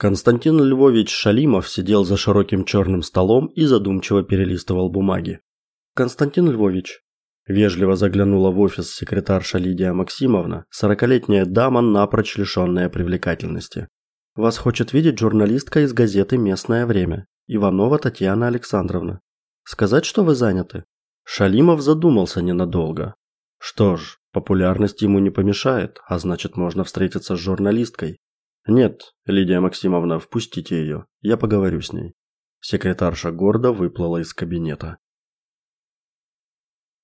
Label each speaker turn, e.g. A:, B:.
A: Константин Львович Шалимов сидел за широким черным столом и задумчиво перелистывал бумаги. Константин Львович вежливо заглянула в офис секретарша Лидия Максимовна, сорокалетняя дама, напрочь лишенная привлекательности. Вас хочет видеть журналистка из газеты Местное время, Иванова Татьяна Александровна. Сказать, что вы заняты? Шалимов задумался ненадолго. Что ж, популярность ему не помешает, а значит, можно встретиться с журналисткой. Нет, Лидия Максимовна, впустите ее. Я поговорю с ней. Секретарша гордо выплыла из кабинета.